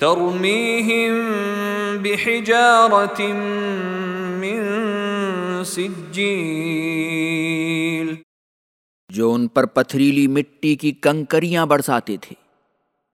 ترميهم بحجارة من سجيل. جو ان پر پتھریلی مٹی کی کنکریاں برساتے تھے۔